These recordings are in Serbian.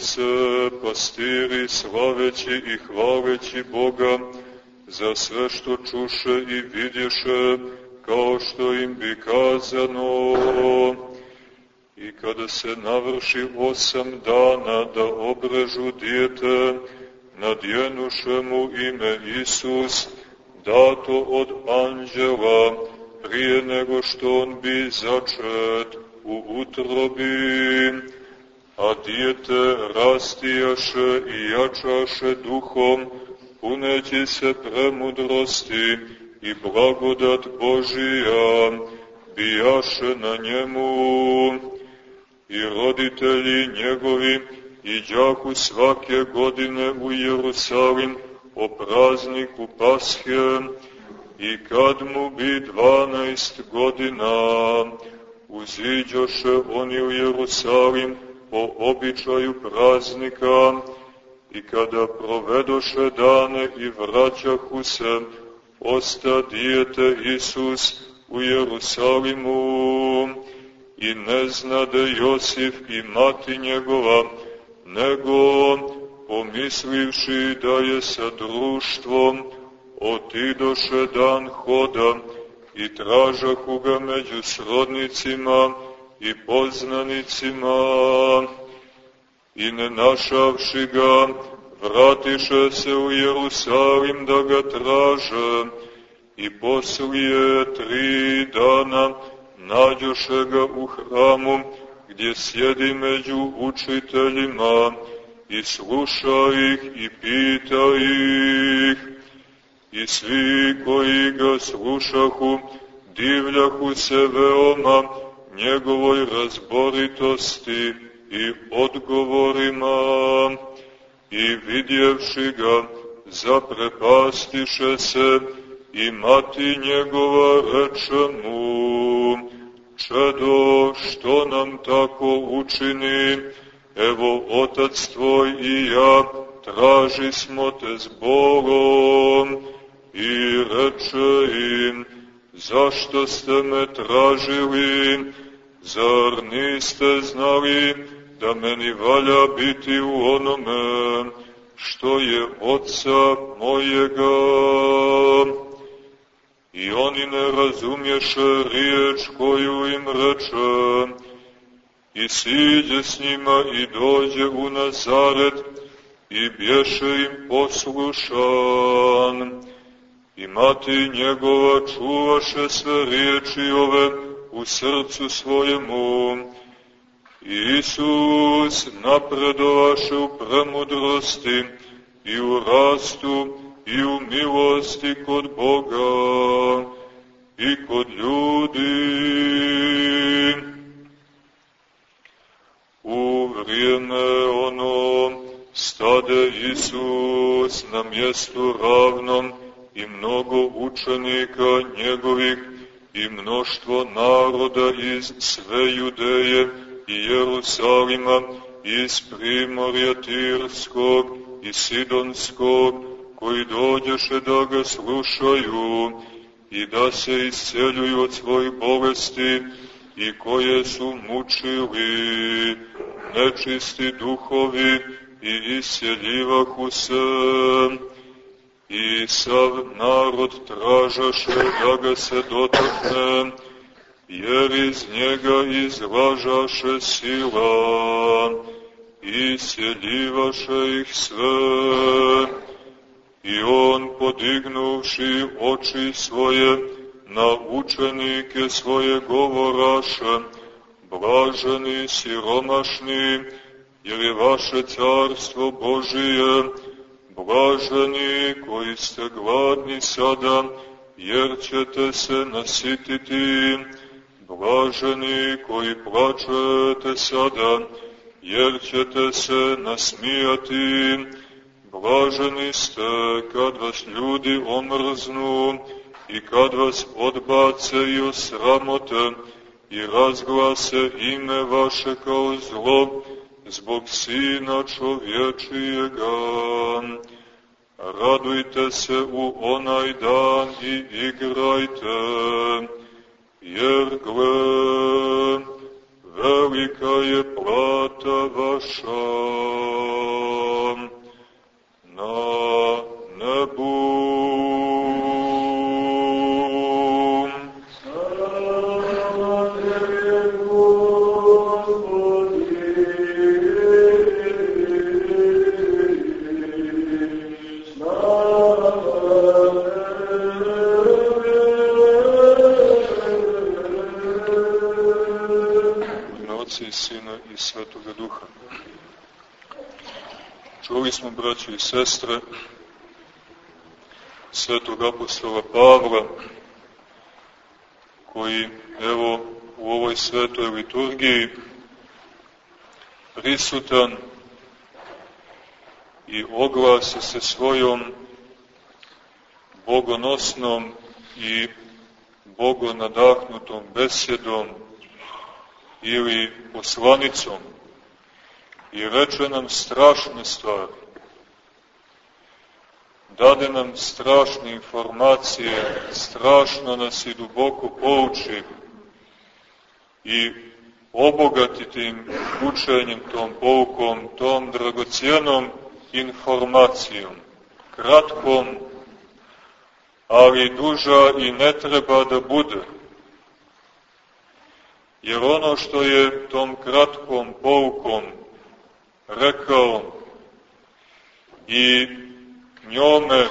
se pastiri slaveći i hvaleći Boga za sve što čuše i vidješe kao što im bi kazano i kada se navrši osam dana da obrežu dijete, nadjenuše mu ime Isus, dato od anđela, prije nego što on bi začet u utrobi, a dijete rastijaše i jačaše duhom, puneći se premudrosti i blagodat Božija, bijaše na njemu. I roditelji njegovi i džaku svake godine u Jerusalim o prazniku Pashe i kad mu bi dvanaest godina uziđoše oni u Jerusalim po običaju praznika i kada provedoše dane i vraćahu se, osta dijete Isus u Jerusalimu i ne znade Josif i mati njegova, nego pomislivši da je sa društvom otidoše dan hoda i tražahu ga među srodnicima i poznanicima. I ne našavši ga, vratiše se u Jerusalim da ga traže. I poslije tri dana nađoše ga u hramu gdje sjedi među učiteljima i sluša ih i pita ih. I svi koji ga slušahu divljahu se veoma njegovoj razboritosti i odgovorima i vidjevši ga zaprepastiše se i mati njegova reče mu čedo što nam tako učini? Evo otac tvoj i ja traži smo te s Bogom. I reče im zašto ste me tražili zar niste znali da meni valja biti u onome što je oca mojega. I oni ne razumješe riječ koju im reče, i siđe s njima i dođe u Nazaret, i bješe im poslušan. I mati njegova čuvaše sve riječi ove u srcu svojemu, Isus napredovaše u premudrosti i u rastu i u milosti kod Boga i kod ljudi. U vrijeme ono stade Isus na mjestu ravnom i mnogo učenika njegovih i mnoštvo naroda iz sve Judeje i Jerusalima, iz Primorja Tirskog i Sidonskog, koji dođeše da ga slušaju i da se isceljuju od svojih bolesti i koje su mučili nečisti duhovi i isjeljivahu se. I sav narod tražaše da ga se dotakne, jer iz njega izlažaše sila i sjeljivaše ih sve. I on podignuvši oči svoje na učenike svoje govoraše, blaženi siromašni, jer je vaše carstvo Božije, blaženi koji ste gladni sada, jer ćete se nasititi, Blaženi koji plačete sada, jer ćete se nasmijati. Blaženi ste kad vas ljudi omrznu i kad vas odbace i osramote i razglase ime vaše kao zlo zbog Sina čovječijega. radujte se u onaj dan i igrajte, jer gle, velika je plata vaša na nebu. Čuli smo, braći i sestre, svetog apostola Pavla, koji, evo, u ovoj svetoj liturgiji prisutan i oglasi se svojom bogonosnom i bogonadahnutom besedom ili poslanicom i reče nam strašne stvari. Dade nam strašne informacije, strašno nas i duboko pouči i obogati tim učenjem, tom poukom, tom dragocijenom informacijom, kratkom, ali duža i ne treba da bude Jer ono što je tom kratkom poukom rekao i njome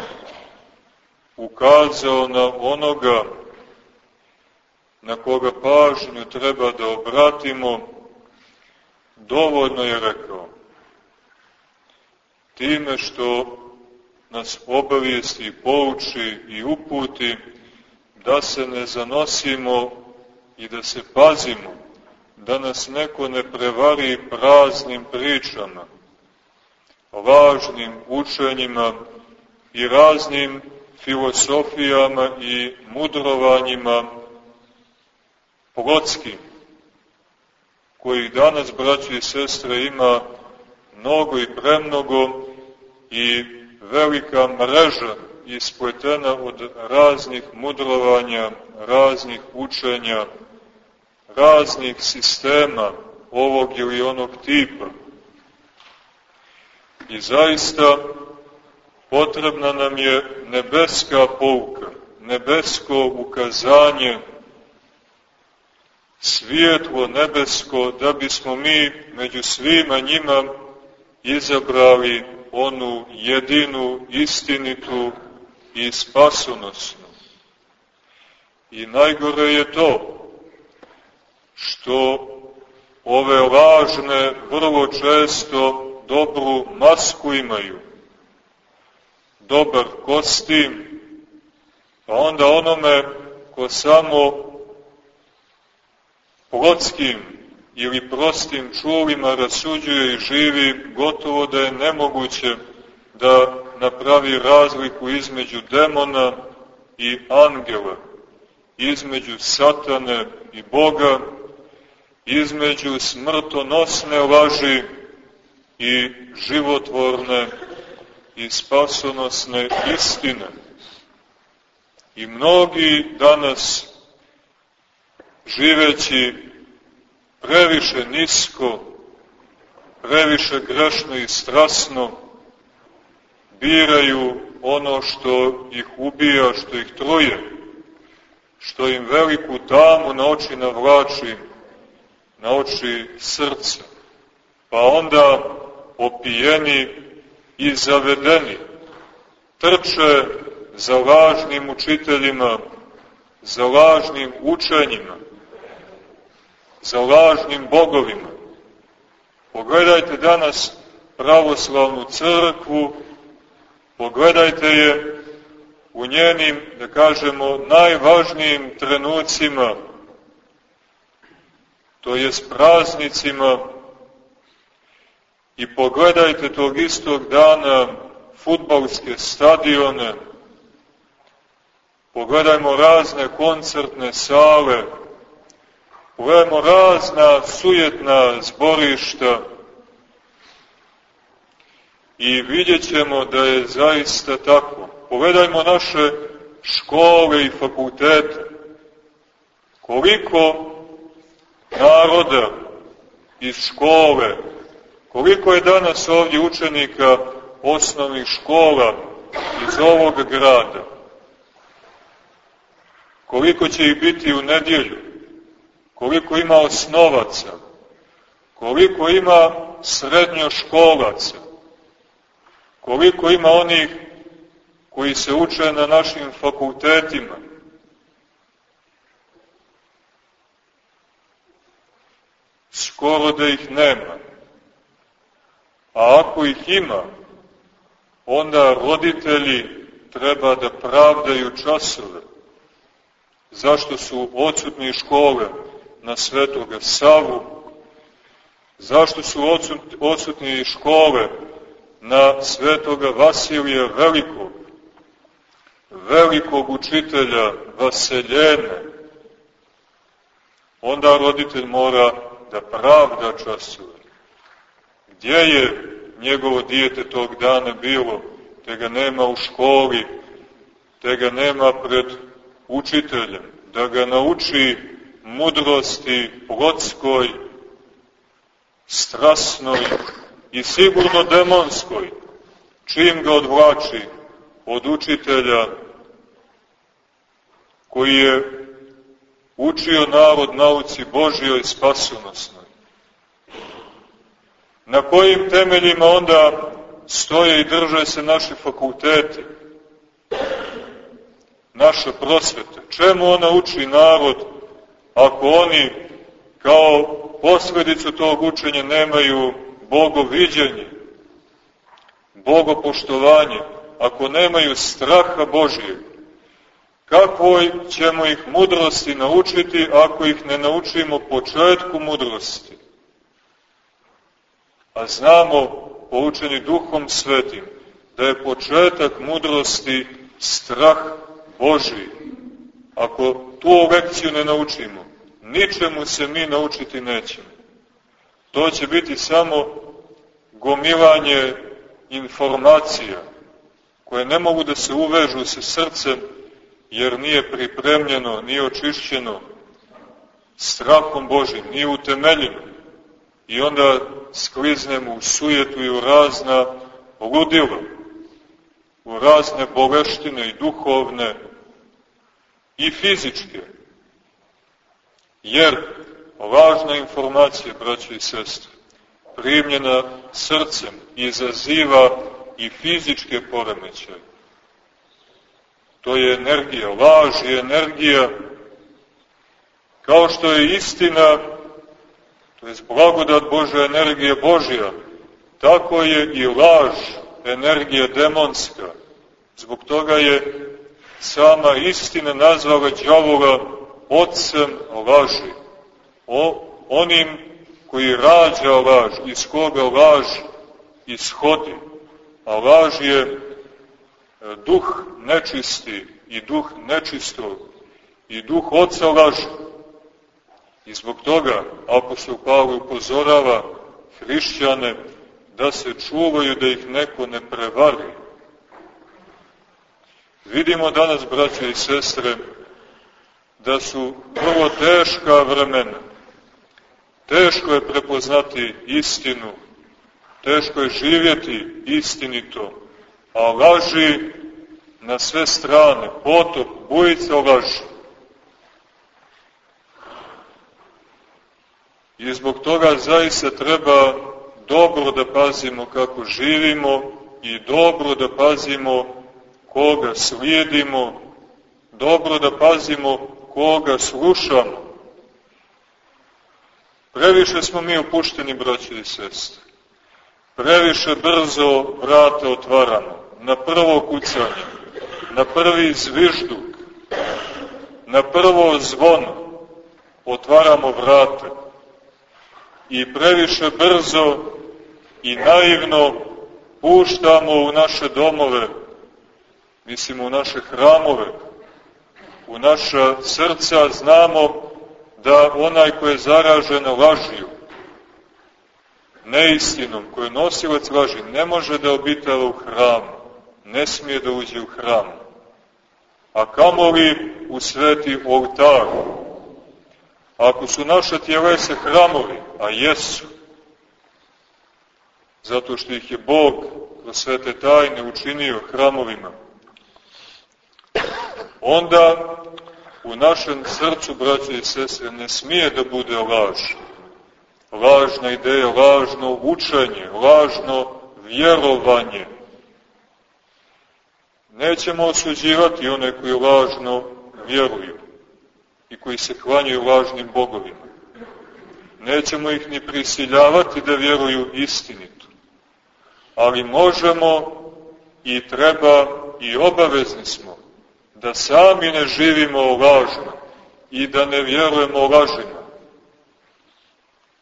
ukazao na onoga na koga pažnju treba da obratimo, dovoljno je rekao. Time što nas obavijesti i pouči i uputi da se ne zanosimo i da se pazimo da nas neko ne prevari praznim pričama, važnim učenjima i raznim filosofijama i mudrovanjima plotskim, kojih danas, braći i sestre, ima mnogo i premnogo i velika mreža ispletena od raznih mudrovanja, raznih učenja, raznih sistema ovog ili onog tipa. I zaista potrebna nam je nebeska pouka, nebesko ukazanje, svijetlo nebesko, da bismo mi među svima njima izabrali onu jedinu, istinitu i spasonosnu. I najgore je to, što ove lažne vrlo često dobru masku imaju, dobar kostim, pa onda onome ko samo plotskim ili prostim čulima rasuđuje i živi, gotovo da je nemoguće da napravi razliku između demona i angela, između satane i Boga, između smrtonosne laži i životvorne i spasonosne istine. I mnogi danas, živeći previše nisko, previše grešno i strasno, biraju ono što ih ubija, što ih truje, što im veliku tamu na oči navlači, na oči srca, pa onda opijeni i zavedeni, trče za lažnim učiteljima, za lažnim učenjima, za lažnim bogovima. Pogledajte danas pravoslavnu crkvu, pogledajte je u njenim, da kažemo, najvažnijim trenucima to je s praznicima i pogledajte tog istog dana futbalske stadione, pogledajmo razne koncertne sale, pogledajmo razna sujetna zborišta i vidjet ćemo da je zaista tako. Pogledajmo naše škole i fakultete. Koliko naroda iz škole, koliko je danas ovdje učenika osnovnih škola iz ovog grada, koliko će ih biti u nedjelju, koliko ima osnovaca, koliko ima srednjoškolaca, koliko ima onih koji se uče na našim fakultetima. Skoro da ih nema. A ako ih ima, onda roditelji treba da pravdaju časove. Zašto su odsutni škole na Svetoga Savu? Zašto su odsutni škole na Svetoga Vasilija Velikog? velikog učitelja Vaseljene, onda roditelj mora da pravda časuje. Gdje je njegovo dijete tog dana bilo, te ga nema u školi, te ga nema pred učiteljem, da ga nauči mudrosti plotskoj, strasnoj i sigurno demonskoj, čim ga odvlači od učitelja koji je učio narod nauci Božjoj spasonosnoj. Na kojim temeljima onda stoje i drže se naše fakultete, naše prosvete? Čemu ona uči narod ako oni kao posledicu tog učenja nemaju bogoviđenje, bogopoštovanje, ako nemaju straha Božijeg, kakvoj ćemo ih mudrosti naučiti ako ih ne naučimo početku mudrosti? A znamo, poučeni duhom svetim, da je početak mudrosti strah Božiji. Ako tu lekciju ne naučimo, ničemu se mi naučiti nećemo. To će biti samo gomilanje informacija, koje ne mogu da se uvežu sa srcem, jer nije pripremljeno, nije očišćeno strahom Božim, nije utemeljeno. I onda skliznemo u sujetu i u razna ludila, u razne boleštine i duhovne i fizičke. Jer važna informacija, braće i sestre, primljena srcem, izaziva i fizičke poremećaje. To je energija, laž je energija, kao što je istina, to je blagodat Božja, energija Božja, tako je i laž, energija demonska. Zbog toga je sama istina nazvala djavola ocem laži. O, onim koji rađa laž, iz koga laž ishodi a laž je duh nečisti i duh nečistog i duh oca laži. I zbog toga apostol Pavle upozorava hrišćane da se čuvaju da ih neko ne prevari. Vidimo danas, braće i sestre, da su vrlo teška vremena. Teško je prepoznati istinu, teško je živjeti istinito, a laži na sve strane, potop, bujica laži. I zbog toga zaista treba dobro da pazimo kako živimo i dobro da pazimo koga slijedimo, dobro da pazimo koga slušamo. Previše smo mi opušteni, braći i sestre previše brzo vrate otvaramo, na prvo kucanje, na prvi zvižduk, na prvo zvono otvaramo vrate i previše brzo i naivno puštamo u naše domove, mislimo u naše hramove, u naša srca, znamo da onaj ko je zaražen lažiju, neistinom, koji je nosilac laži, ne može da obitava u hramu, ne smije da uđe u hram, a kamoli u sveti oltar. Ako su naša tjelese hramovi, a jesu, zato što ih je Bog kroz svete tajne učinio hramovima, onda u našem srcu, braće i sestre, ne smije da bude laž. Lažna ideja, lažno učenje, lažno vjerovanje. Nećemo osuđivati one koji lažno vjeruju i koji se klanjaju lažnim bogovima. Nećemo ih ni prisiljavati da vjeruju istinito. Ali možemo i treba i obavezni smo da sami ne živimo lažno i da ne vjerujemo lažima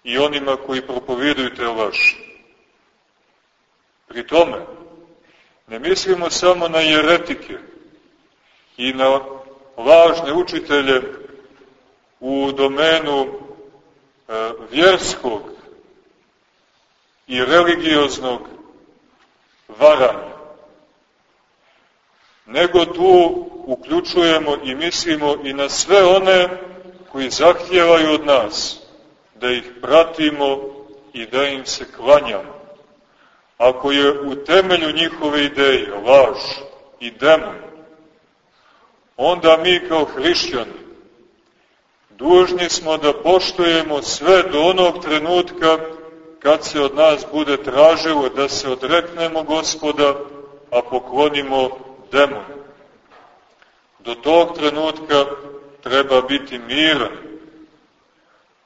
i onima koji propoviduju te laži. Pri tome, ne mislimo samo na jeretike i na lažne učitelje u domenu e, vjerskog i religioznog varanja, nego tu uključujemo i mislimo i na sve one koji zahtjevaju od nas da ih pratimo i da im se klanjamo. Ako je u temelju njihove ideje laž i demon, onda mi kao hrišćani dužni smo da poštujemo sve do onog trenutka kad se od nas bude tražilo da se odreknemo gospoda, a poklonimo demonu. Do tog trenutka treba biti miran.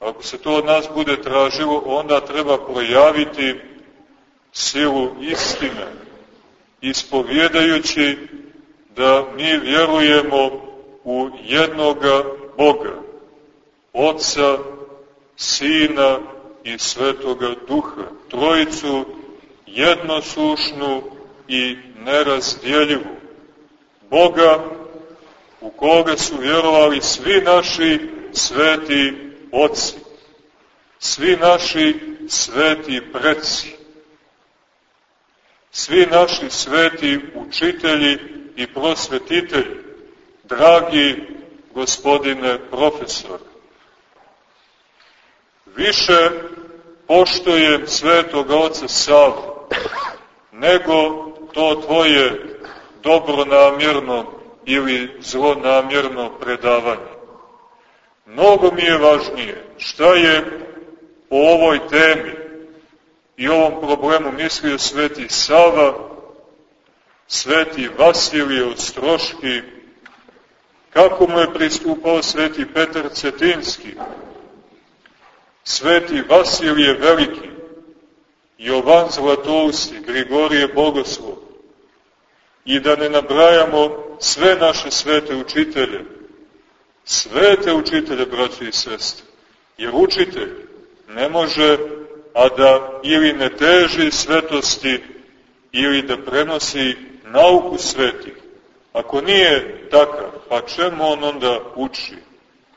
Ako se to od nas bude tražilo, onda treba projaviti silu istine, ispovjedajući da mi vjerujemo u jednoga Boga, Otca, Sina i Svetoga Duha, trojicu jednosušnu i nerazdjeljivu. Boga u koga su vjerovali svi naši sveti oci, svi naši sveti preci, svi naši sveti učitelji i prosvetitelji, dragi gospodine profesor. Više poštojem svetog oca Savu, nego to tvoje dobronamjerno ili zlonamjerno predavanje. Mnogo mi je važnije šta je o ovoj temi i ovom problemu mislio sveti Sava, sveti Vasilije Ostroški, kako mu je pristupao sveti Petar Cetinski, sveti Vasilije Veliki, Jovan Zlatousti, Grigorije Bogoslov, i da ne nabrajamo sve naše svete učitelje, svete učitelje, braće i sestre, jer učitelj ne može, a da ili ne teži svetosti, ili da prenosi nauku svetih. Ako nije takav, pa čemu on onda uči?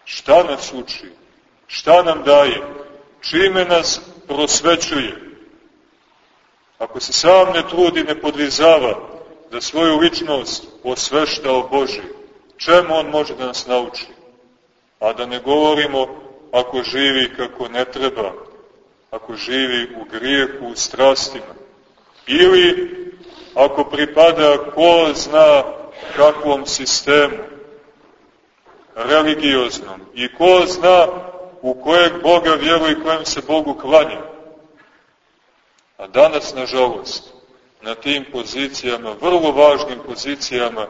Šta nas uči? Šta nam daje? Čime nas prosvećuje? Ako se sam ne trudi, ne podvizava, da svoju ličnost osvešta o Boži, čemu on može da nas nauči? A da ne govorimo ako živi kako ne treba, ako živi u grijehu, u strastima. Ili ako pripada ko zna kakvom sistemu, religioznom, i ko zna u kojeg Boga vjeruje i kojem se Bogu klanja. A danas, nažalost, na tim pozicijama, vrlo važnim pozicijama,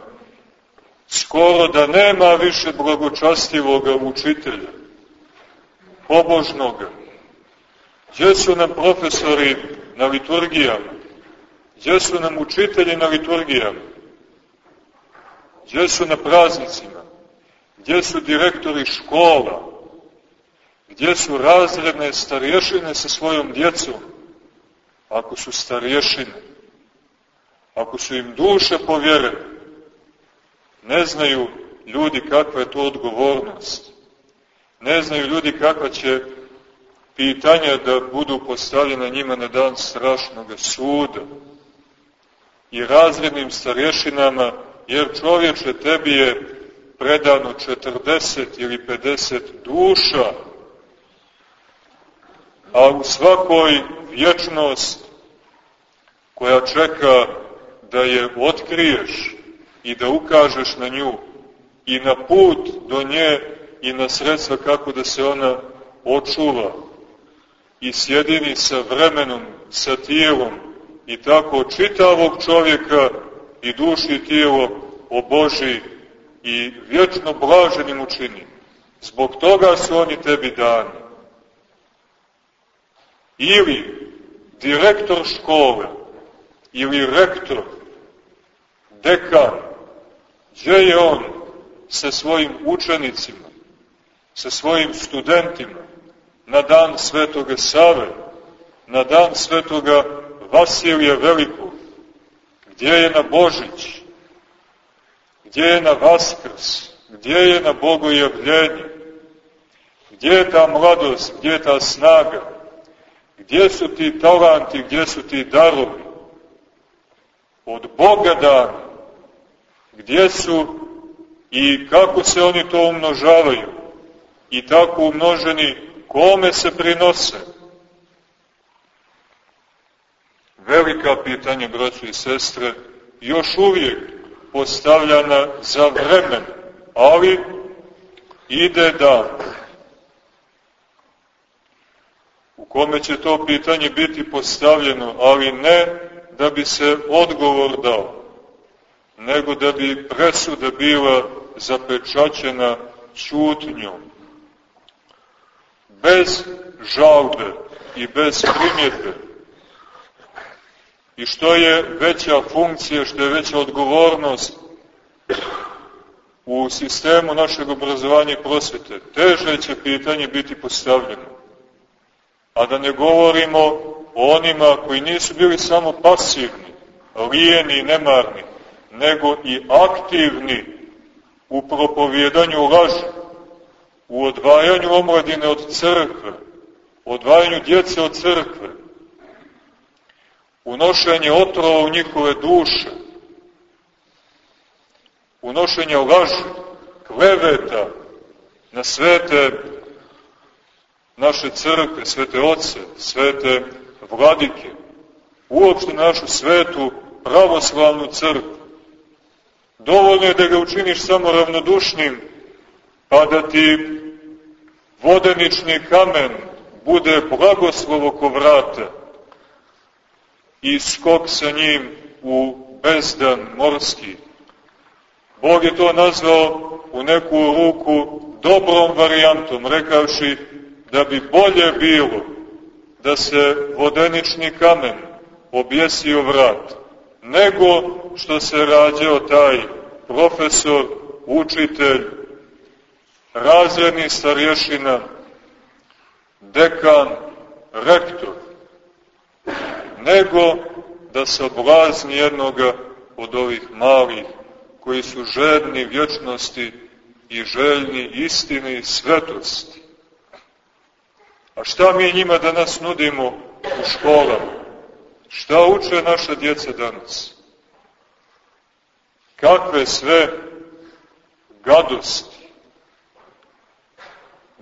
skoro da nema više blagočastivoga učitelja, pobožnoga. Gdje su nam profesori na liturgijama? Gdje su nam učitelji na liturgijama? Gdje su na praznicima? Gdje su direktori škola? Gdje su razredne starješine sa svojom djecom? Ako su starješine ako su im duše povjerene, ne znaju ljudi kakva je to odgovornost. Ne znaju ljudi kakva će pitanja da budu postavljena njima na dan strašnog suda i razrednim starješinama, jer čovječe tebi je predano 40 ili 50 duša, a u svakoj vječnost koja čeka da je otkriješ i da ukažeš na nju i na put do nje i na sredstva kako da se ona očuva i sjedini sa vremenom, sa tijelom i tako čitavog čovjeka i duši i tijelo oboži i vječno blaženim učini. Zbog toga su oni tebi dani. Ili direktor škole, ili rektor, dekan, gdje je on sa svojim učenicima, sa svojim studentima, na dan Svetoga Save, na dan Svetoga Vasilija Velikog, gdje je na Božić, gdje je na Vaskrs, gdje je na Bogojavljenje, gdje je ta mladost, gdje je ta snaga, gdje su ti talanti, gdje su ti darovi, od Boga dani, gdje su i kako se oni to umnožavaju? I tako umnoženi kome se prinose? Velika pitanja, braći i sestre, još uvijek postavljana za vremen, ali ide dan. U kome će to pitanje biti postavljeno, ali ne da bi se odgovor dao, nego da bi presuda bila zapečaćena čutnjom bez žalbe i bez primjetbe. I što je veća funkcija, što je veća odgovornost u sistemu našeg obrazovanja i prosvete, teže će pitanje biti postavljeno. A da ne govorimo o onima koji nisu bili samo pasivni, lijeni i nemarni, nego i aktivni u propovjedanju laži u odvajanju omladine od crkve, odvajanju djece od crkve, unošenje otrova u njihove duše, unošenje laži, kleveta na svete naše crkve, svete oce, svete vladike, uopšte našu svetu pravoslavnu crkvu. Dovoljno je da ga učiniš samo ravnodušnim pa da ti vodenični kamen bude blagoslov oko vrata i skok sa njim u bezdan morski. Bog je to nazvao u neku ruku dobrom varijantom, rekavši da bi bolje bilo da se vodenični kamen objesio vrat, nego što se rađao taj profesor, učitelj, razredni starješina, dekan, rektor, nego da se oblazni jednoga od ovih malih koji su žedni vječnosti i željni istine i svetosti. A šta mi njima danas nudimo u školama? Šta uče naša djeca danas? Kakve sve gadosti,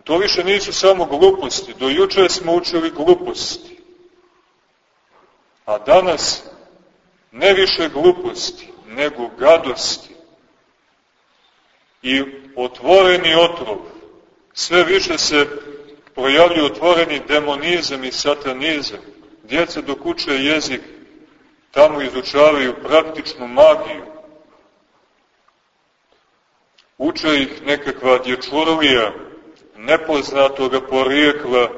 To više nisu samo gluposti. Do juče smo učili gluposti. A danas ne više gluposti, nego gadosti. I otvoreni otrov. Sve više se projavljuje otvoreni demonizam i satanizam. Djeca dok uče jezik, tamo izučavaju praktičnu magiju. Uče ih nekakva dječurlija, nepoznatoga porijekla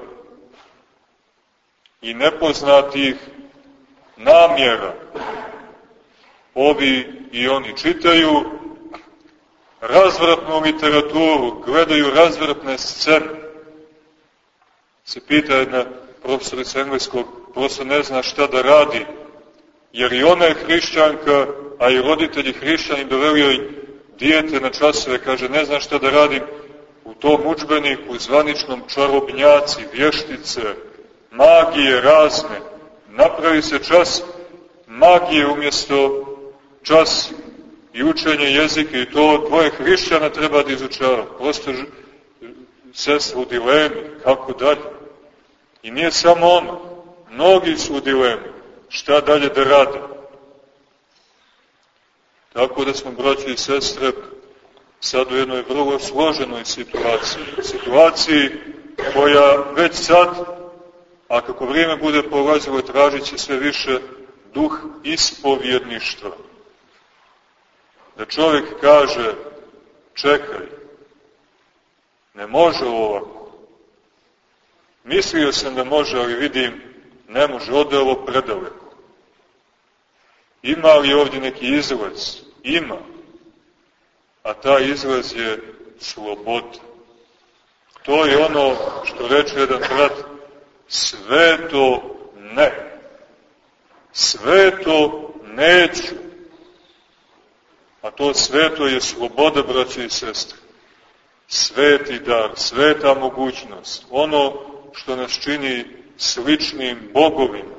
i nepoznatih namjera. Ovi i oni čitaju razvratnu literaturu, gledaju razvratne scene. Se pita jedna profesorica engleskog, prosto ne zna šta da radi, jer i ona je hrišćanka, a i roditelji hrišćani doveli joj dijete na časove, kaže, ne zna šta da radim, tom učbeniku zvaničnom čarobnjaci, vještice, magije razne, napravi se čas magije umjesto čas i učenje jezike i to dvoje hrišćana treba da izučava. Prosto sestra u dilemi, kako dalje. I nije samo ono, mnogi su u dilemi, šta dalje da rade. Tako da smo, braći i sestre, sad u jednoj vrlo složenoj situaciji. Situaciji koja već sad, a kako vrijeme bude prolazilo, tražit će sve više duh ispovjedništva. Da čovjek kaže, čekaj, ne može ovako. Mislio sam da može, ali vidim, ne može, ode ovo predaleko. Ima li ovdje neki izlaz? Ima. A taj izlaz je sloboda. To je ono što reče jedan brat, sve to ne. Sve to neću. A to sveto je sloboda, braće i sestre. Sveti dar, sveta mogućnost. Ono što nas čini sličnim bogovima.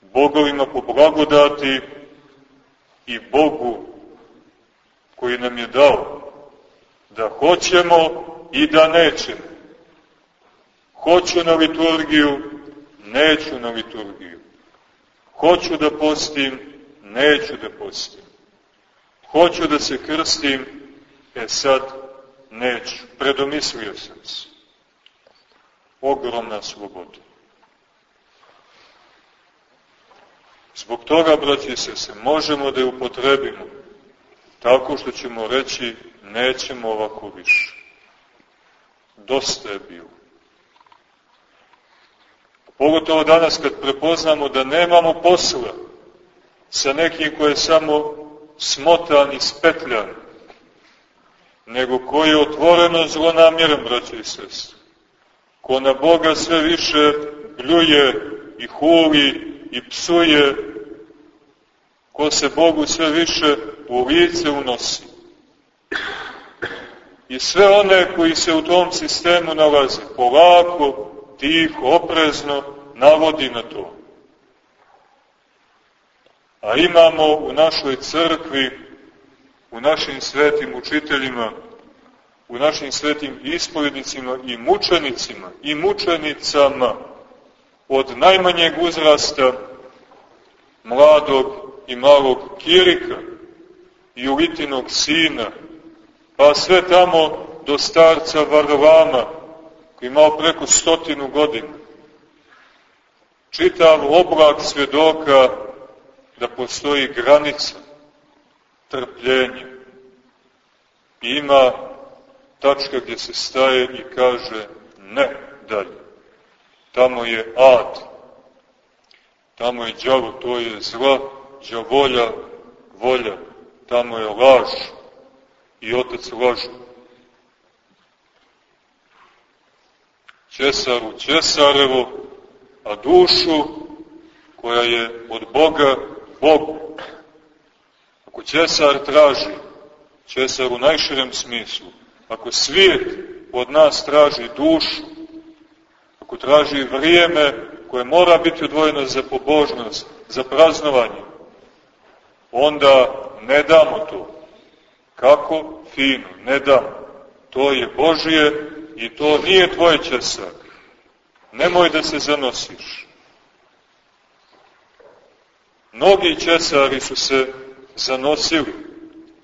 Bogovima po blagodati i Bogu koji nam je dao da hoćemo i da nećemo. Hoću na liturgiju, neću na liturgiju. Hoću da postim, neću da postim. Hoću da se krstim, e sad neću. Predomislio sam se. Ogromna sloboda. Zbog toga, braći se, se možemo da je upotrebimo tako što ćemo reći nećemo ovako više. Dosta je bilo. Pogotovo danas kad prepoznamo da nemamo posla sa nekim ko je samo smotan i spetljan, nego koji je otvoreno zlonamjeran, braće i sestre. Ko na Boga sve više bljuje i huli i psuje, ko se Bogu sve više u lice unosi. I sve one koji se u tom sistemu nalaze, polako, tiho, oprezno, navodi na to. A imamo u našoj crkvi, u našim svetim učiteljima, u našim svetim ispovjednicima i mučenicima i mučenicama od najmanjeg uzrasta mladog i malog Kirika i Ulitinog sina, pa sve tamo do starca Varlama, koji imao preko stotinu godina. Čitav oblak svedoka da postoji granica trpljenja. I ima tačka gdje se staje i kaže ne dalje. Tamo je ad. Tamo je džavo, to je zla, džavolja, volja. Tamo je laž i otac lažu. Česaru Česarevo, a dušu koja je od Boga Bogu. Ako Česar traži, Česar u najširem smislu, ako svijet od nas traži dušu, ako traži vrijeme koje mora biti odvojeno za pobožnost, za praznovanje, onda ne damo to. Kako? Fino, ne damo. To je Božije i to nije tvoj česak. Nemoj da se zanosiš. Mnogi česari su se zanosili,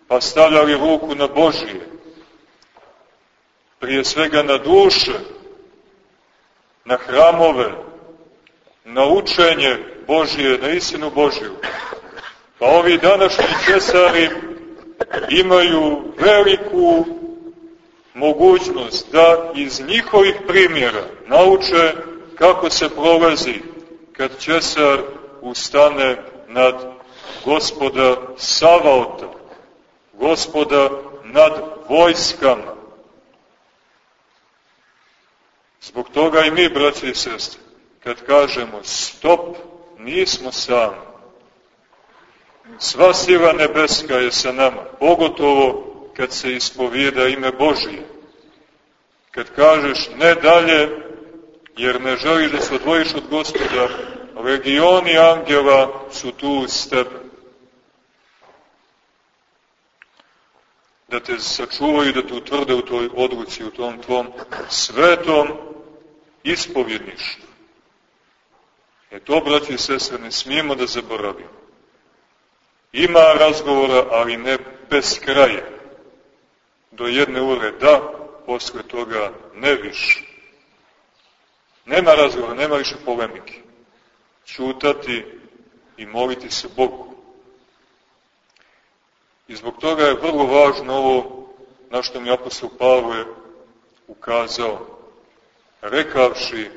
pa stavljali ruku na Božije. Prije svega na duše, na hramove, na učenje Božije, na istinu Božiju. Pa ovi današnji česari imaju veliku mogućnost da iz njihovih primjera nauče kako se prolazi kad Česar ustane nad gospoda Savaota, gospoda nad vojskama. Zbog toga i mi, braći i sestre, kad kažemo stop, nismo sami. Sva sila nebeska je sa nama, pogotovo kad se ispovijeda ime Božije. Kad kažeš ne dalje, jer ne želiš da se odvojiš od gospoda, legioni angela su tu s tebe. Da te sačuvaju, da te utvrde u toj odluci, u tom tvom svetom ispovjedništvu. E to, braći i sestre, ne smijemo da zaboravimo. Ima razgovora, ali ne bez kraja. Do jedne ure da, posle toga ne više. Nema razgovora, nema više polemike. Čutati i moliti se Bogu. I zbog toga je vrlo važno ovo na što mi apostol Pavle ukazao, rekavši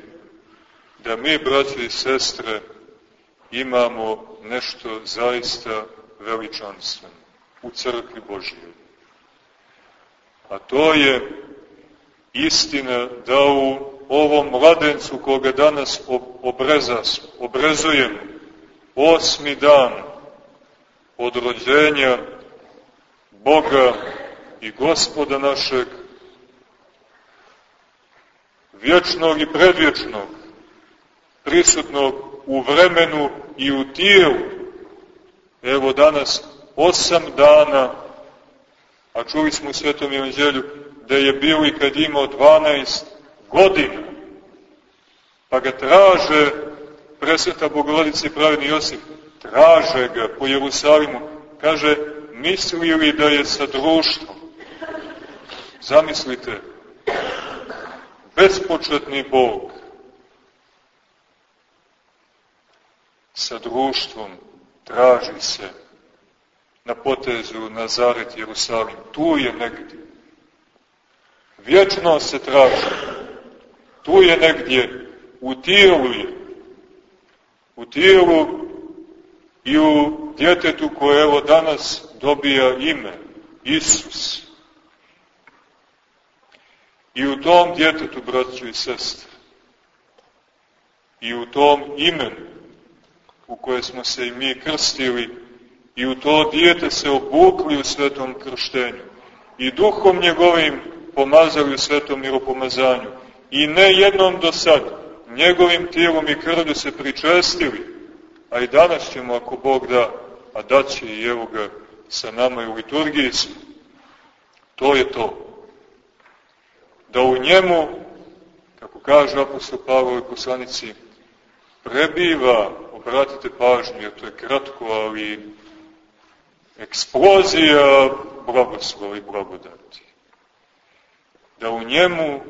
da mi, braće i sestre, imamo nešto zaista veličanstveno u crkvi Božije. A to je istina da u ovom mladencu koga danas obrezas, obrezujemo, osmi dan od rođenja Boga i gospoda našeg, vječnog i predvječnog, prisutnog u vremenu i u tijelu. Evo danas osam dana, a čuli smo u Svetom Evanđelju da je bio i kad imao 12 godina, pa ga traže presveta Bogorodice i pravedni Josip, traže ga po Jerusalimu, kaže, misli li da je sa društvom? Zamislite, bespočetni Bog, sa društvom traži se na potezu Nazaret Jerusalim. Tu je negdje. Vječno se traži. Tu je negdje. U tijelu je. U tijelu i u djetetu koje evo danas dobija ime. Isus. I u tom djetetu, braću i sestre, i u tom imenu, u koje smo se i mi krstili i u to dijete se obukli u svetom krštenju i duhom njegovim pomazali u svetom miropomazanju i ne jednom do sad njegovim tijelom i krvlju se pričestili, a i danas ćemo ako Bog da, a daće i evo ga sa nama i u liturgiji To je to. Da u njemu, kako kaže apostol Pavlo i poslanici, prebiva obratite pažnju, jer to je kratko, ali eksplozija blagoslova i blagodati. Da u njemu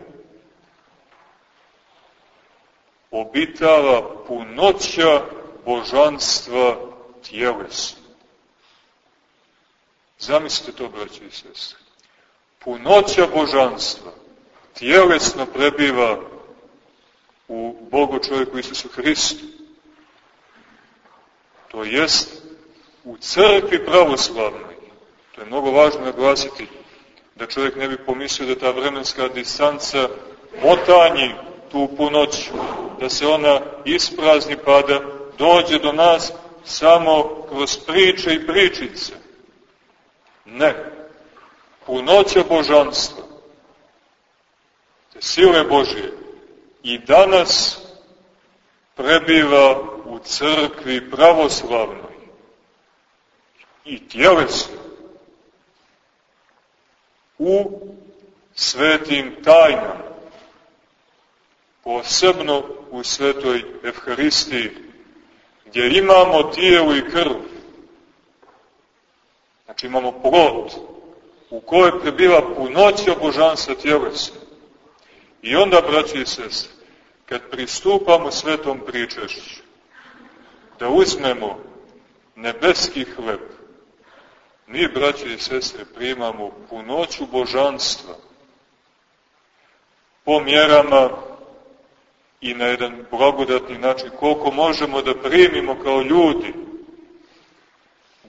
obitava punoća božanstva tjelesno. Zamislite to, braći i sestre. Punoća božanstva tjelesno prebiva u Bogu čovjeku Isusu Hristu to jest u crkvi pravoslavnoj. To je mnogo važno naglasiti, da čovjek ne bi pomislio da ta vremenska distanca motanji tu punoć, da se ona isprazni pa da dođe do nas samo kroz priče i pričice. Ne. Punoća božanstva, te sile Božije, i danas prebiva u crkvi pravoslavnoj. I tjelesno u svetim tajnama, posebno u svetoj Evharistiji, gdje imamo tijelo i krv, znači imamo plot, u kojoj prebiva punoća božanstva tjelesno. I onda, braći i sestre, kad pristupamo svetom pričešću, da uzmemo nebeski hleb, mi, braće i sestre, primamo punoću božanstva po mjerama i na jedan blagodatni način, koliko možemo da primimo kao ljudi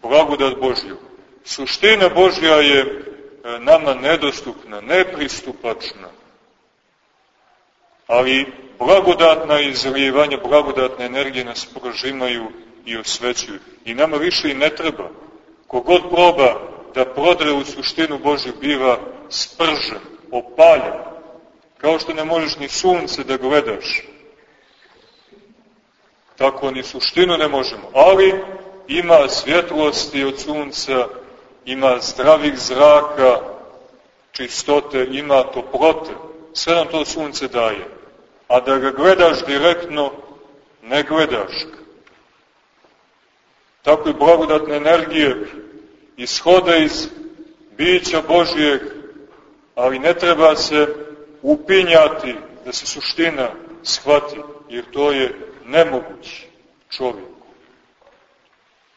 blagodat Božju. Suština Božja je e, nama nedostupna, nepristupačna, ali blagodatna izlijevanja, blagodatne energije nas prožimaju i osvećuju. I nama više i ne treba. Kogod proba da prodre u suštinu Božju biva spržen, opaljen. Kao što ne možeš ni sunce da gledaš. Tako ni suštinu ne možemo. Ali ima svjetlosti od sunca, ima zdravih zraka, čistote, ima toplote. Sve nam to sunce daje. A da ga gledaš direktno, ne gledaš ga. Tako i blagodatne energije ishoda iz bića Božijeg, ali ne treba se upinjati da se suština shvati, jer to je nemoguće čovjeku.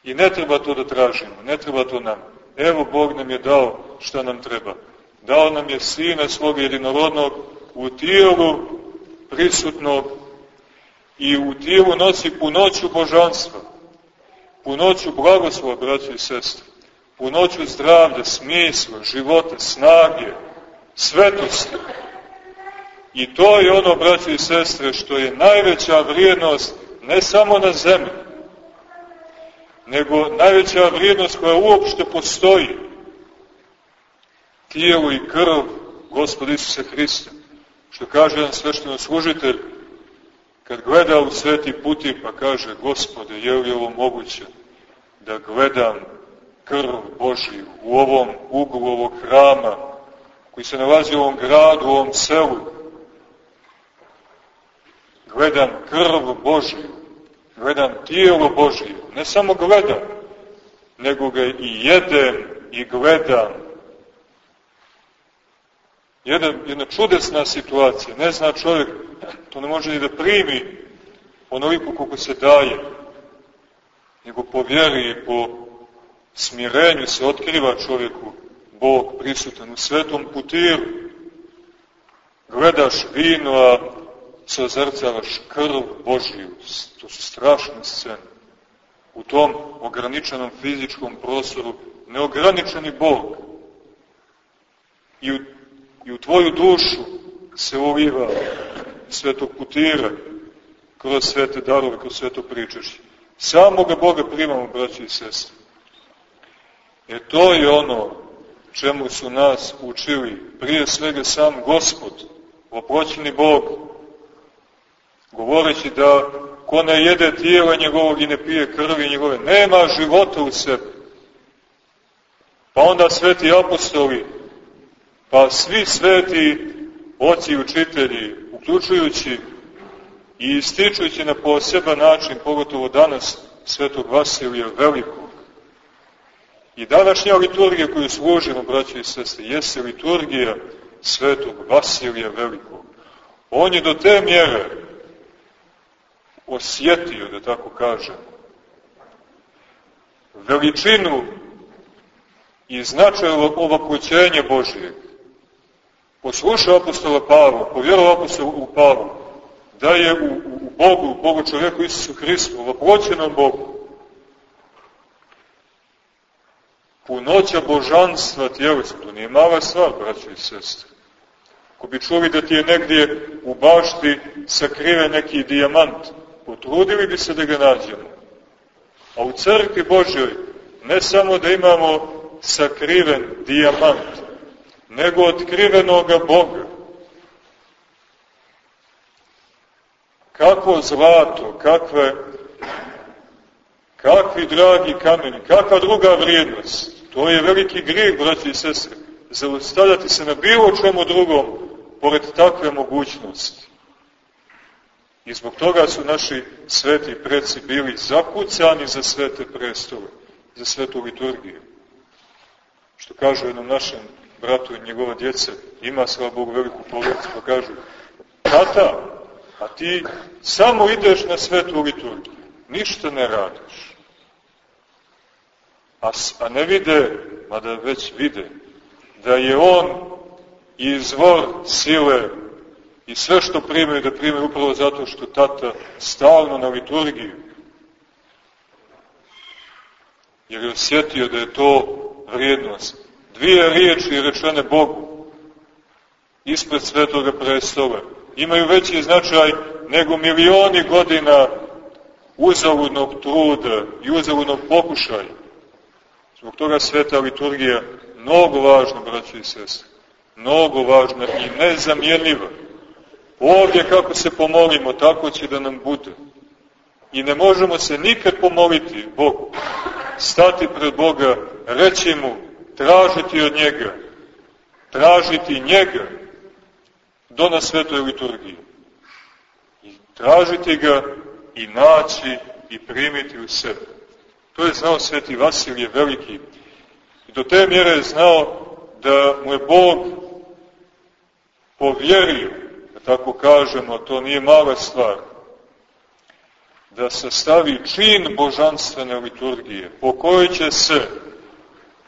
I ne treba to da tražimo, ne treba to nam. Evo Bog nam je dao šta nam treba. Dao nam je Sina svoga jedinorodnog u tijelu prisutnog i u tijelu nosi punoću božanstva, punoću blagoslova, braći i sestre, punoću zdravlja, smisla, života, snage, svetosti. I to je ono, braći i sestre, što je najveća vrijednost ne samo na zemlji, nego najveća vrijednost koja uopšte postoji, tijelo i krv Gospod Isusa Hrista. Što kaže jedan svešteno služitelj, kad gleda u sveti puti pa kaže, Gospode, je li ovo moguće da gledam krv Božiju u ovom uglu ovog hrama koji se nalazi u ovom gradu, u ovom selu. Gledam krv Božiju, gledam tijelo Božije, ne samo gledam, nego ga i jedem i gledam. Jedna, jedna čudesna situacija, ne zna čovjek, to ne može ni da primi onoliko koliko se daje, nego po vjeri i po smirenju se otkriva čovjeku Bog prisutan u svetom putiru. Gledaš vino, a sozrcavaš krv Božiju. To su strašne scene. U tom ograničenom fizičkom prostoru neograničeni Bog. I u, i u tvoju dušu se uliva svetog putira kroz svete darove, kroz sveto pričašće. Samoga Boga primamo, braći i sestri. E to je ono čemu su nas učili, prije svega sam Gospod, oproćeni Bog, govoreći da ko ne jede tijela njegovog i ne pije krvi njegove, nema života u sebi. Pa onda sveti apostoli, pa svi sveti oci i učitelji, uključujući i ističujući na poseban način, pogotovo danas, svetog Vasilija Velikog. I današnja liturgija koju služimo, braći i sestri, jeste liturgija svetog Vasilija Velikog. On je do te mjere osjetio, da tako kažem, veličinu i značaj ovakućenja Božijeg. Poslušao apostola Pavla, povjerovao apostola u Pavlu, da je u, u Bogu, u Bogu čovjeku Isusu Hristu, ovakućenom Bogu, punoća božanstva tjelesna, to nije mala stvar, braći i sestre. Ako bi čuli da ti je negdje u bašti sakriven neki dijamant, potrudili bi se da ga nađemo. A u crkvi Božoj ne samo da imamo sakriven dijamant, nego otkrivenoga Boga. Kako zlato, kakve, kakvi dragi kameni, kakva druga vrijednost. To je veliki grijeh, braći i sestre, zaustavljati se na bilo čemu drugom, pored takve mogućnosti. I zbog toga su naši sveti preci bili zakucani za svete prestove, za svetu liturgiju. Što kažu jednom našem bratu i njegova djece, ima sva Bogu veliku porodicu, pa kažu, tata, a ti samo ideš na svetu liturgiju, ništa ne radiš. A, a ne vide, mada već vide, da je on izvor sile i sve što primaju da primaju upravo zato što tata stalno na liturgiju. Jer je osjetio da je to vrijednost. Dvije riječi rečene Bogu ispred svetoga prestola imaju veći značaj nego milioni godina uzaludnog truda i uzaludnog pokušaja. Zbog toga sveta liturgija mnogo važna, braći i sestre, mnogo važna i nezamjenljiva. Ovdje kako se pomolimo, tako će da nam bude. I ne možemo se nikad pomoliti Bogu, stati pred Boga, reći mu, tražiti od njega, tražiti njega do na svetoj liturgiji. I tražiti ga i naći i primiti u sebe. To je znao sveti Vasilije Veliki. I do te mjere je znao da mu je Bog povjerio, tako kažemo, to nije mala stvar, da se stavi čin božanstvene liturgije, po kojoj će se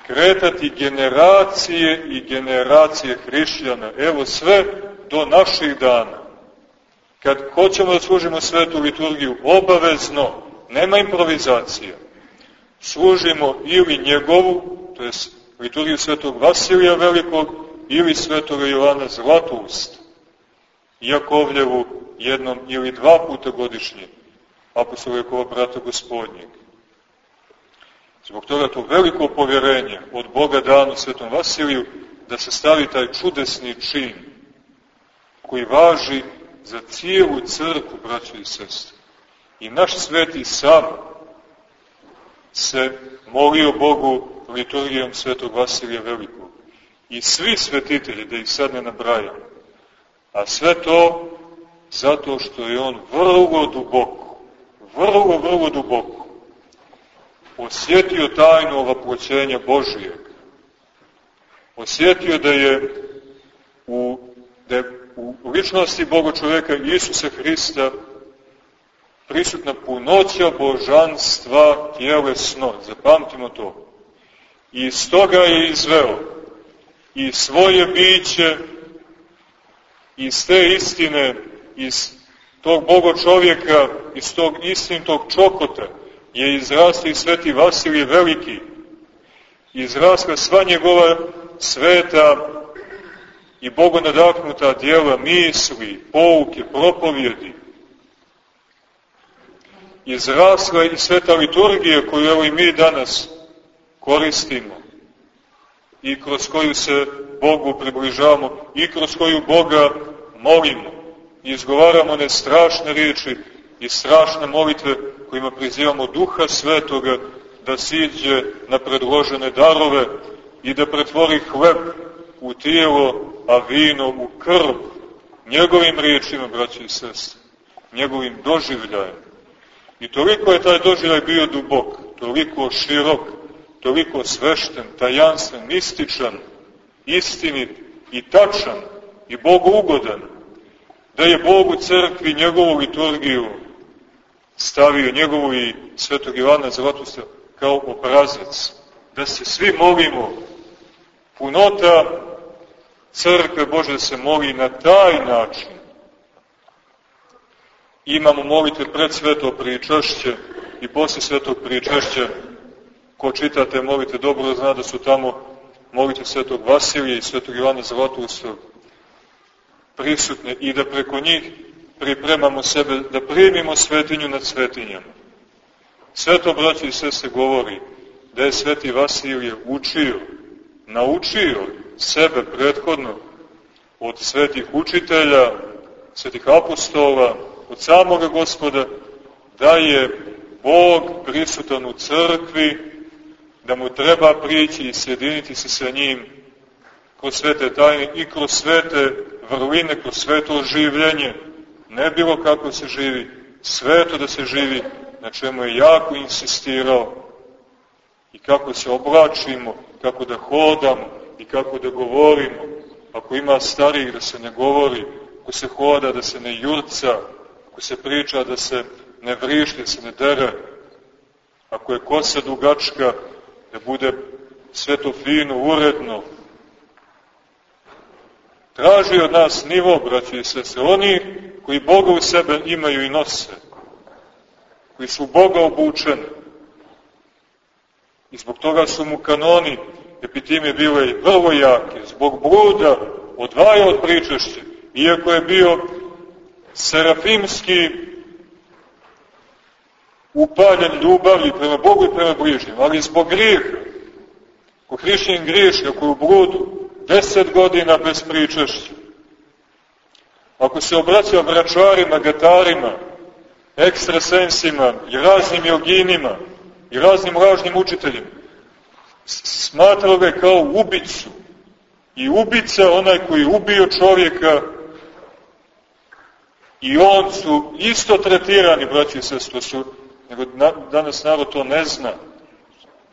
kretati generacije i generacije hrišćana, evo sve do naših dana. Kad hoćemo da služimo svetu liturgiju, obavezno, nema improvizacija, služimo ili njegovu, to je liturgiju svetog Vasilija Velikog, ili svetog Jovana Zlatoust, Jakovljevu jednom ili dva puta godišnje, apostolekova brata gospodnjeg. Zbog toga to veliko povjerenje od Boga dano svetom Vasiliju da se stavi taj čudesni čin koji važi za cijelu crku, braćo i sestre. I naš sveti sam se molio Bogu liturgijom svetog Vasilija Velikog. I svi svetitelji, da ih sad ne nabrajam. A sve to zato što je on vrlo duboko, vrlo, vrlo duboko osjetio tajnu ovaproćenja Božijeg. Osjetio da je u, da je u ličnosti Boga čoveka Isusa Hrista prisutna punoća božanstva tjelesno. Zapamtimo to. I iz toga je izveo i svoje biće, iz te istine, iz tog Boga čovjeka, iz tog istinitog čokota, je izrastao i sveti Vasilij Veliki, izrasla sva njegova sveta i bogonadahnuta dijela misli, pouke, propovjedi. Izrasla i sveta liturgija koju evo i mi danas koristimo i kroz koju se Bogu približavamo i kroz koju Boga molimo i izgovaramo one strašne riječi i strašne molitve kojima prizivamo Duha Svetoga da siđe na predložene darove i da pretvori hleb u tijelo, a vino u krv, njegovim riječima, braći i sestre, njegovim doživljajem. I toliko je taj doživljaj bio dubok, toliko širok, toliko svešten, tajanstven, mističan, istinit i tačan i bogougodan, da je Bog u crkvi njegovu liturgiju stavio njegovu i svetog Ivana Zlatusa kao obrazac, da se svi molimo, punota crkve Bože se moli na taj način. Imamo molite pred sveto pričašće i posle svetog pričašća, ko čitate molite dobro zna da su tamo molite svetog Vasilija i svetog Ivana Zlatusa prisutne i da preko njih pripremamo sebe da primimo svetinju nad svetinjama. Sveto, braći i sve se govori da je sveti Vasilije učio, naučio sebe prethodno od svetih učitelja, svetih apostola, od samoga gospoda, da je Bog prisutan u crkvi, da mu treba prići i sjediniti se sa njim kroz svete tajne i kroz svete vrline, kroz sveto življenje, ne bilo kako se živi, sveto da se živi, na čemu je jako insistirao i kako se oblačimo, kako da hodamo i kako da govorimo. Ako ima starih da se ne govori, ako se hoda da se ne jurca, ako se priča da se ne vrišti, da se ne dere, ako je kosa dugačka, da bude sve to fino, uredno. Traži od nas nivo, braći i sese, oni koji Boga u sebe imaju i nose, koji su Boga obučeni. I zbog toga su mu kanoni epitime bile vrlo jake, zbog bluda odvaja od pričešće, iako je bio serafimski upaljen ljubavi prema Bogu i prema bližnjim, ali zbog grijeha. Ko hrišćan griješi, ako je u bludu, deset godina bez pričešća. Ako se obraća bračarima, gatarima, ekstrasensima i raznim joginima i raznim lažnim učiteljima, smatrao ga kao ubicu. I ubica, onaj koji ubio čovjeka, i on su isto tretirani, braći i sestro, su, nego danas narod to ne zna.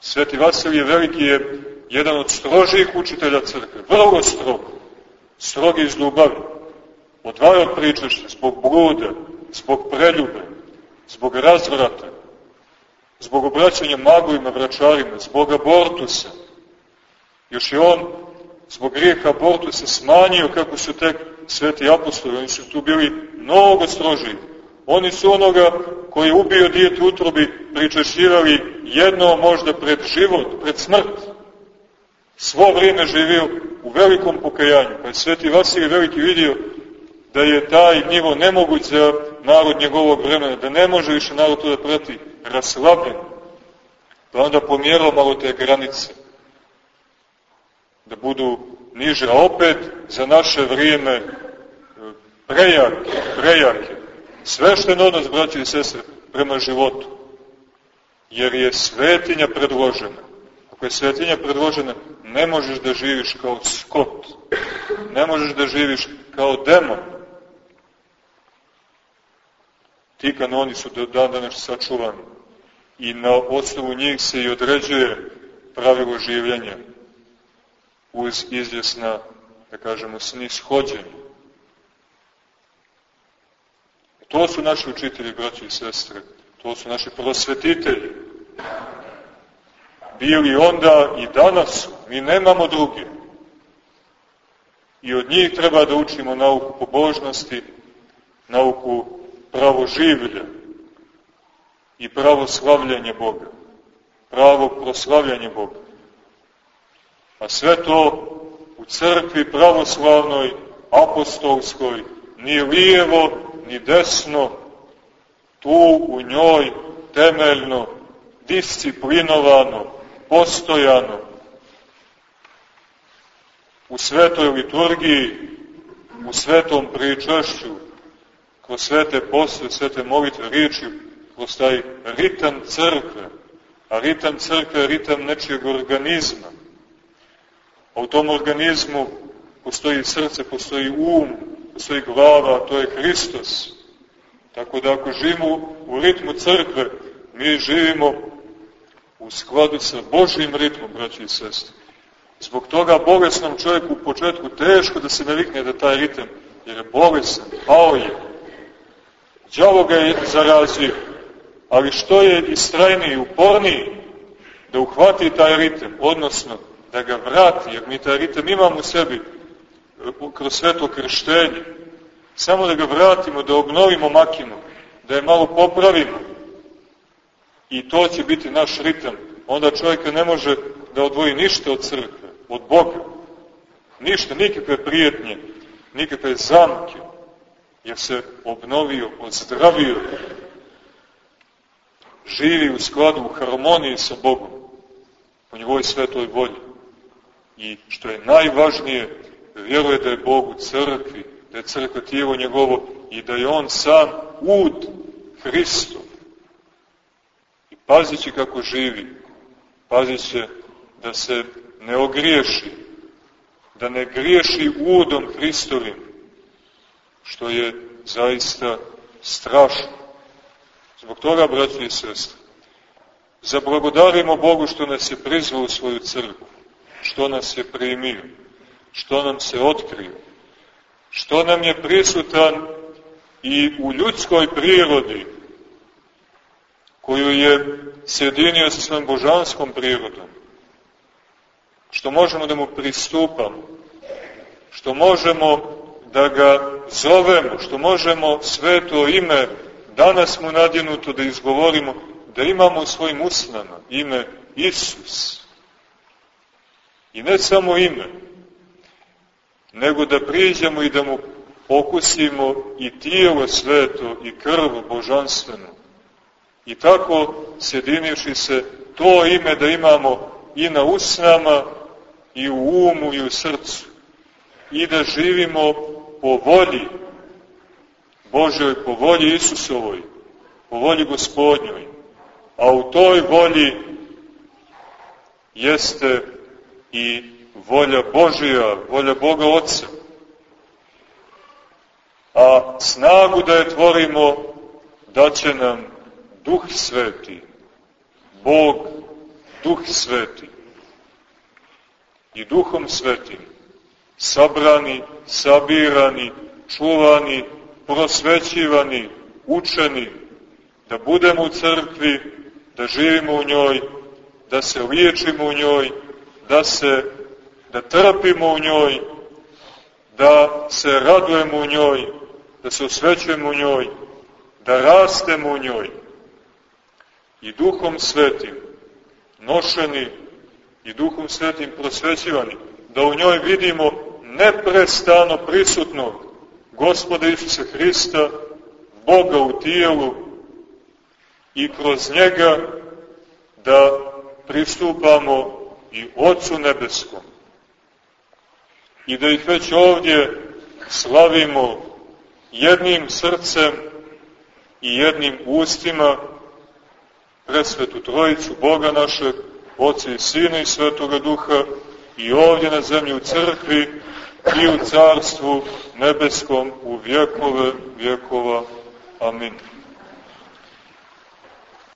Sveti Vasilije Veliki je jedan od strožih učitelja crkve, vrlo strog, strogi iz ljubavi. Odvaja od pričašća zbog bluda, zbog preljube, zbog razvrata, zbog obraćanja magovima, vračarima, zbog abortusa. Još i on zbog grijeha abortusa smanjio kako su tek sveti apostoli, oni su tu bili mnogo stroži. Oni su onoga koji je ubio dijete utrobi pričešćivali jedno možda pred život, pred smrt. Svo vrijeme živio u velikom pokajanju. Pa je sveti Vasilij Veliki vidio da je taj nivo nemoguć za narod njegovog vremena, da ne može više narod to da prati raslabljen. Pa onda pomjerao malo te granice da budu niže, a opet za naše vrijeme prejake, prejake. Svešten odnos, braći i sestre, prema životu. Jer je svetinja predložena. Ako je svetinja predložena, ne možeš da živiš kao skot. Ne možeš da živiš kao demon. Ti kanoni su do dan danas sačuvani. I na osnovu njih se i određuje pravilo življenja uz izvjesna, da kažemo, snishođenja. To su naši učitelji, braći i sestre. To su naši prosvetitelji. Bili onda i danas Mi nemamo druge. I od njih treba da učimo nauku pobožnosti, nauku pravoživlja i pravo slavljanje Boga. Pravo proslavljanje Boga. A sve to u crkvi pravoslavnoj, apostolskoj, ni lijevo, ni desno, tu u njoj temeljno, disciplinovano, postojano, u svetoj liturgiji, u svetom pričašću, kroz svete posle, svete molitve, riječi, kroz taj ritam crkve, a ritam crkve je ritam nečijeg organizma, A u tom organizmu postoji srce, postoji um, postoji glava, to je Hristos. Tako da ako živimo u ritmu crkve, mi živimo u skladu sa Božim ritmom, braći i sestri. Zbog toga bolesnom čovjeku u početku teško da se navikne da taj ritam, jer je bolesan, pao je. Đavo ga je zarazio, ali što je istrajniji, uporniji, da uhvati taj ritam, odnosno da ga vrati, jer mi taj ritam imamo u sebi kroz sveto krštenje. Samo da ga vratimo, da obnovimo makinu, da je malo popravimo. I to će biti naš ritam. Onda čovjeka ne može da odvoji ništa od crkve, od Boga. Ništa, nikakve prijetnje, nikakve zamke, jer se obnovio, ozdravio, živi u skladu, u harmoniji sa Bogom, po njegovoj svetoj volji i što je najvažnije, vjeruje da je Bog u crkvi, da je crkva tijelo njegovo i da je on sam ud Hristov. I pazići kako živi, paziće da se ne ogriješi, da ne griješi udom Hristovim, što je zaista strašno. Zbog toga, braći i sestre, zablagodarimo Bogu što nas je prizvao u svoju crkvu što nas je primio, što nam se otkrio, što nam je prisutan i u ljudskoj prirodi, koju je sjedinio sa svojom božanskom prirodom, što možemo da mu pristupamo, što možemo da ga zovemo, što možemo sve to ime danas mu nadjenuto da izgovorimo, da imamo u svojim usnama ime Isus. I ne samo ime, nego da priđemo i da mu pokusimo i tijelo sveto i krv božanstveno, I tako, sjedinivši se, to ime da imamo i na usnama, i u umu, i u srcu. I da živimo po volji Božoj, po volji Isusovoj, po volji Gospodnjoj. A u toj volji jeste i volja Božija, volja Boga Otca. A snagu da je tvorimo daće nam Duh Sveti, Bog, Duh Sveti. I Duhom Svetim, sabrani, sabirani, čuvani, prosvećivani, učeni, da budemo u crkvi, da živimo u njoj, da se liječimo u njoj, da se da trpimo u njoj, da se radujemo u njoj, da se osvećujemo u njoj, da rastemo u njoj i duhom svetim, nošeni i duhom svetim prosvećivani, da u njoj vidimo neprestano prisutnog Gospoda Isusa Hrista, Boga u tijelu i kroz njega da pristupamo i Otcu Nebeskom. I da ih već ovdje slavimo jednim srcem i jednim ustima presvetu Trojicu Boga našeg, Oca i Sina i Svetoga Duha i ovdje na zemlji u crkvi i u carstvu nebeskom u vjekove vjekova. Amin.